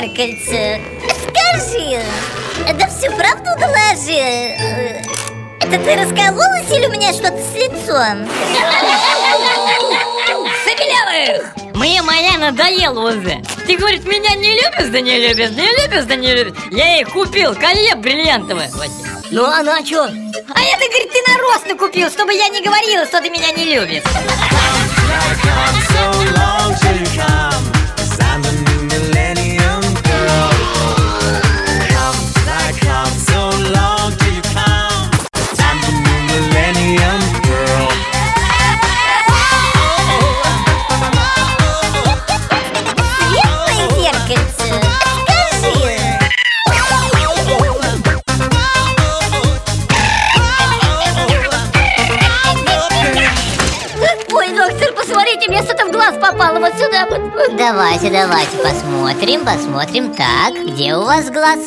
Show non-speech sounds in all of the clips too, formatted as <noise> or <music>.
зеркальце. Скажи, да всю правду доложи? Это ты раскололась или у меня что-то с лицом? Забелявых! Мне моя надоела уже. Ты, говорит, меня не любишь, да не любишь, не любишь, да не любишь. Я ей купил колье бриллиантовое Ну она что? А это, говорит, ты нарочно купил, чтобы я не говорила, что ты меня не любишь Ой, доктор, посмотрите, мне что-то в глаз попало вот сюда вот. Давайте, давайте посмотрим, посмотрим Так, где у вас глаз?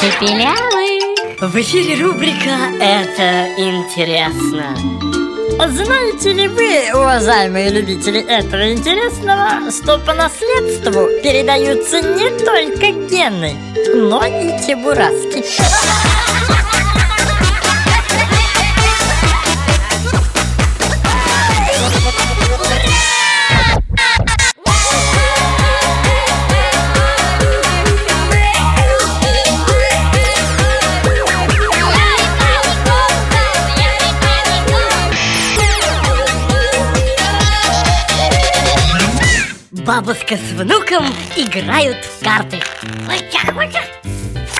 Цепелявый В эфире рубрика «Это интересно» Знаете ли вы, уважаемые любители этого интересного, что по наследству передаются не только гены, но и чебураски? Бабушка с внуком играют в карты. Вот так, вот так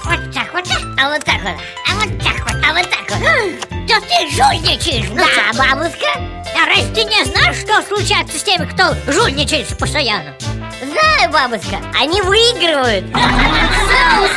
Вот так, вот так А вот так вот А? Вот так вот, а вот так вот. Да ты жульничаешь, Да, бабушка. А разве ты не знаешь, что случается с теми, кто жульничает постоянно? Знаю, бабушка, они выигрывают. <laughs> Соус,